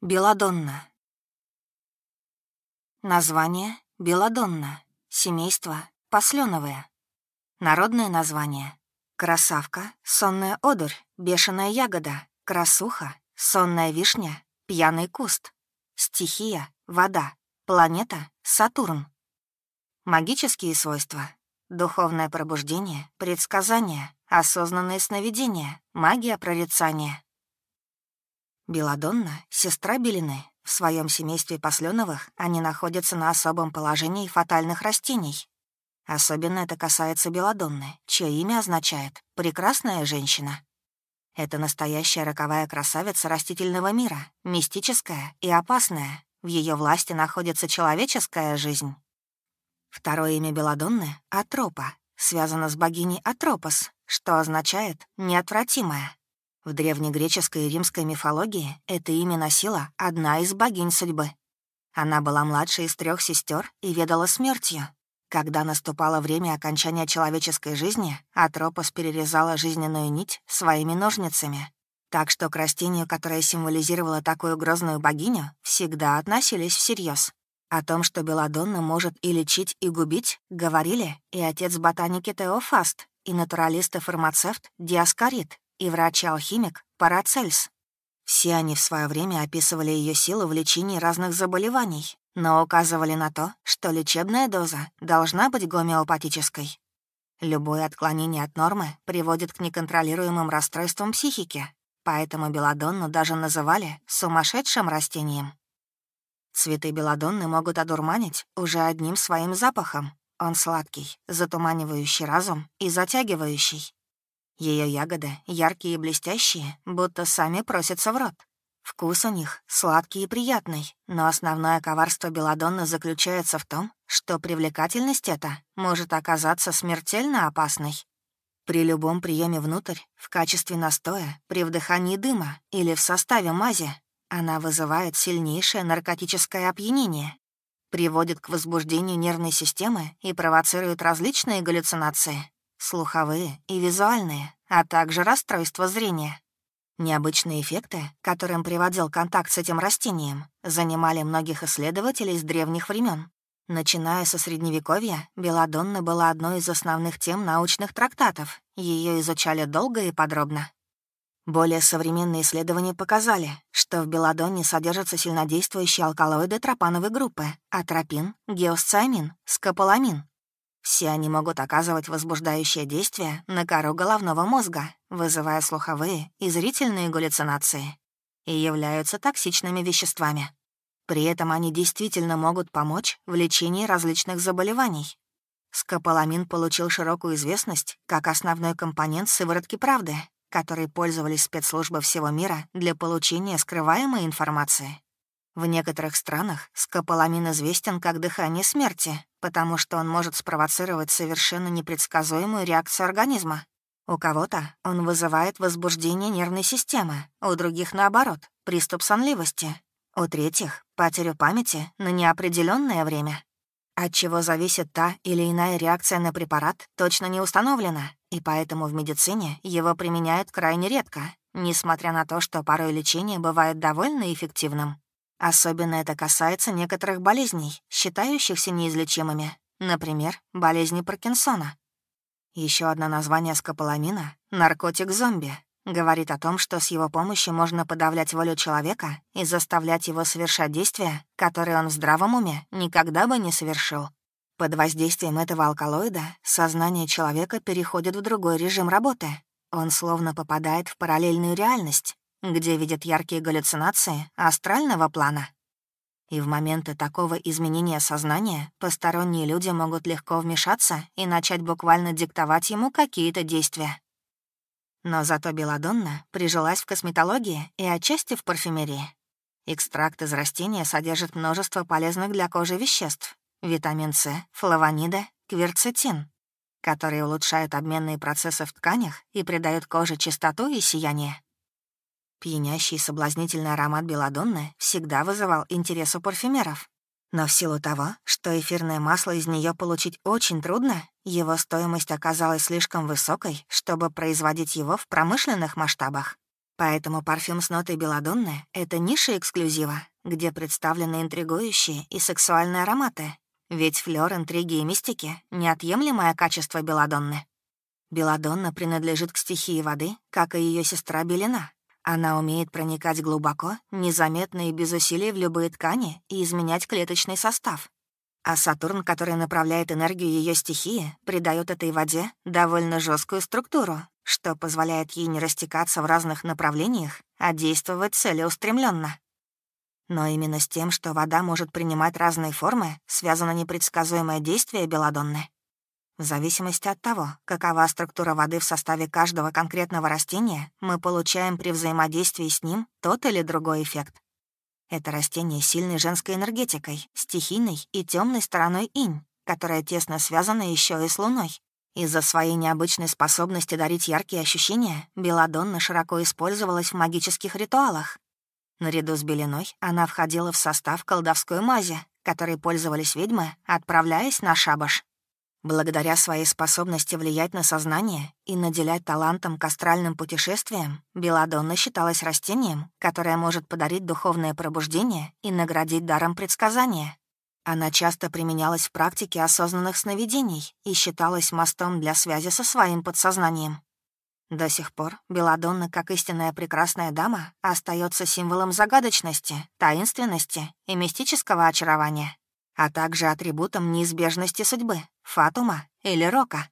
Беладонна. Название — Беладонна. Семейство — посленовое. Народное название — красавка, сонная одурь, бешеная ягода, красуха, сонная вишня, пьяный куст. Стихия — вода, планета — Сатурн. Магические свойства — духовное пробуждение, предсказание, осознанное сновидение, магия прорицания — Беладонна — сестра Белины. В своем семействе посленовых они находятся на особом положении фатальных растений. Особенно это касается Беладонны, чье имя означает «прекрасная женщина». Это настоящая роковая красавица растительного мира, мистическая и опасная. В ее власти находится человеческая жизнь. Второе имя Беладонны — Атропа, связано с богиней Атропос, что означает «неотвратимая». В древнегреческой и римской мифологии это имя носила одна из богинь судьбы. Она была младшей из трех сестер и ведала смертью. Когда наступало время окончания человеческой жизни, Атропос перерезала жизненную нить своими ножницами. Так что к растению, которое символизировало такую грозную богиню, всегда относились всерьез. О том, что Беладонна может и лечить, и губить, говорили и отец ботаники Теофаст, и натуралист и фармацевт Диаскорид, и врач-алхимик Парацельс. Все они в свое время описывали ее силу в лечении разных заболеваний, но указывали на то, что лечебная доза должна быть гомеопатической. Любое отклонение от нормы приводит к неконтролируемым расстройствам психики, поэтому белладонну даже называли «сумасшедшим растением». Цветы белладонны могут одурманить уже одним своим запахом. Он сладкий, затуманивающий разум и затягивающий. Ее ягоды яркие и блестящие, будто сами просятся в рот. Вкус у них сладкий и приятный, но основное коварство белладонны заключается в том, что привлекательность эта может оказаться смертельно опасной. При любом приеме внутрь, в качестве настоя, при вдыхании дыма или в составе мази, она вызывает сильнейшее наркотическое опьянение, приводит к возбуждению нервной системы и провоцирует различные галлюцинации, слуховые и визуальные, а также расстройство зрения. Необычные эффекты, которым приводил контакт с этим растением, занимали многих исследователей с древних времен. Начиная со Средневековья, белладонна была одной из основных тем научных трактатов. Ее изучали долго и подробно. Более современные исследования показали, что в белладонне содержатся сильнодействующие алкалоиды тропановой группы — атропин, геосциамин, скополамин, все они могут оказывать возбуждающее действие на кору головного мозга, вызывая слуховые и зрительные галлюцинации, и являются токсичными веществами. При этом они действительно могут помочь в лечении различных заболеваний. Скополамин получил широкую известность как основной компонент сыворотки правды, которой пользовались спецслужбы всего мира для получения скрываемой информации. В некоторых странах скополамин известен как дыхание смерти, потому что он может спровоцировать совершенно непредсказуемую реакцию организма. У кого-то он вызывает возбуждение нервной системы, у других, наоборот, приступ сонливости, у третьих — потерю памяти на неопределенное время. От чего зависит та или иная реакция на препарат, точно не установлено, и поэтому в медицине его применяют крайне редко, несмотря на то, что порой лечение бывает довольно эффективным. Особенно это касается некоторых болезней, считающихся неизлечимыми, например, болезни Паркинсона. Еще одно название скополамина — наркотик-зомби — говорит о том, что с его помощью можно подавлять волю человека и заставлять его совершать действия, которые он в здравом уме никогда бы не совершил. Под воздействием этого алкалоида сознание человека переходит в другой режим работы. Он словно попадает в параллельную реальность, где видят яркие галлюцинации астрального плана. И в моменты такого изменения сознания посторонние люди могут легко вмешаться и начать буквально диктовать ему какие-то действия. Но зато белладонна прижилась в косметологии и отчасти в парфюмерии. Экстракт из растения содержит множество полезных для кожи веществ — витамин С, флавониды, кверцетин, которые улучшают обменные процессы в тканях и придают коже чистоту и сияние. Пьянящий соблазнительный аромат белладонны всегда вызывал интерес у парфюмеров. Но в силу того, что эфирное масло из нее получить очень трудно, его стоимость оказалась слишком высокой, чтобы производить его в промышленных масштабах. Поэтому парфюм с нотой белладонны — это ниша эксклюзива, где представлены интригующие и сексуальные ароматы. Ведь флёр, интриги и мистики — неотъемлемое качество белладонны. Белладонна принадлежит к стихии воды, как и ее сестра Белина. Она умеет проникать глубоко, незаметно и без усилий в любые ткани и изменять клеточный состав. А Сатурн, который направляет энергию ее стихии, придает этой воде довольно жесткую структуру, что позволяет ей не растекаться в разных направлениях, а действовать целеустремленно. Но именно с тем, что вода может принимать разные формы, связано непредсказуемое действие белладонны. В зависимости от того, какова структура воды в составе каждого конкретного растения, мы получаем при взаимодействии с ним тот или другой эффект. Это растение с сильной женской энергетикой, стихийной и темной стороной инь, которая тесно связана еще и с Луной. Из-за своей необычной способности дарить яркие ощущения, белладонна широко использовалась в магических ритуалах. Наряду с белиной она входила в состав колдовской мази, которой пользовались ведьмы, отправляясь на шабаш. Благодаря своей способности влиять на сознание и наделять талантом к астральным путешествиям, Беладонна считалась растением, которое может подарить духовное пробуждение и наградить даром предсказания. Она часто применялась в практике осознанных сновидений и считалась мостом для связи со своим подсознанием. До сих пор Беладонна, как истинная прекрасная дама, остается символом загадочности, таинственности и мистического очарования а также атрибутом неизбежности судьбы, фатума или рока.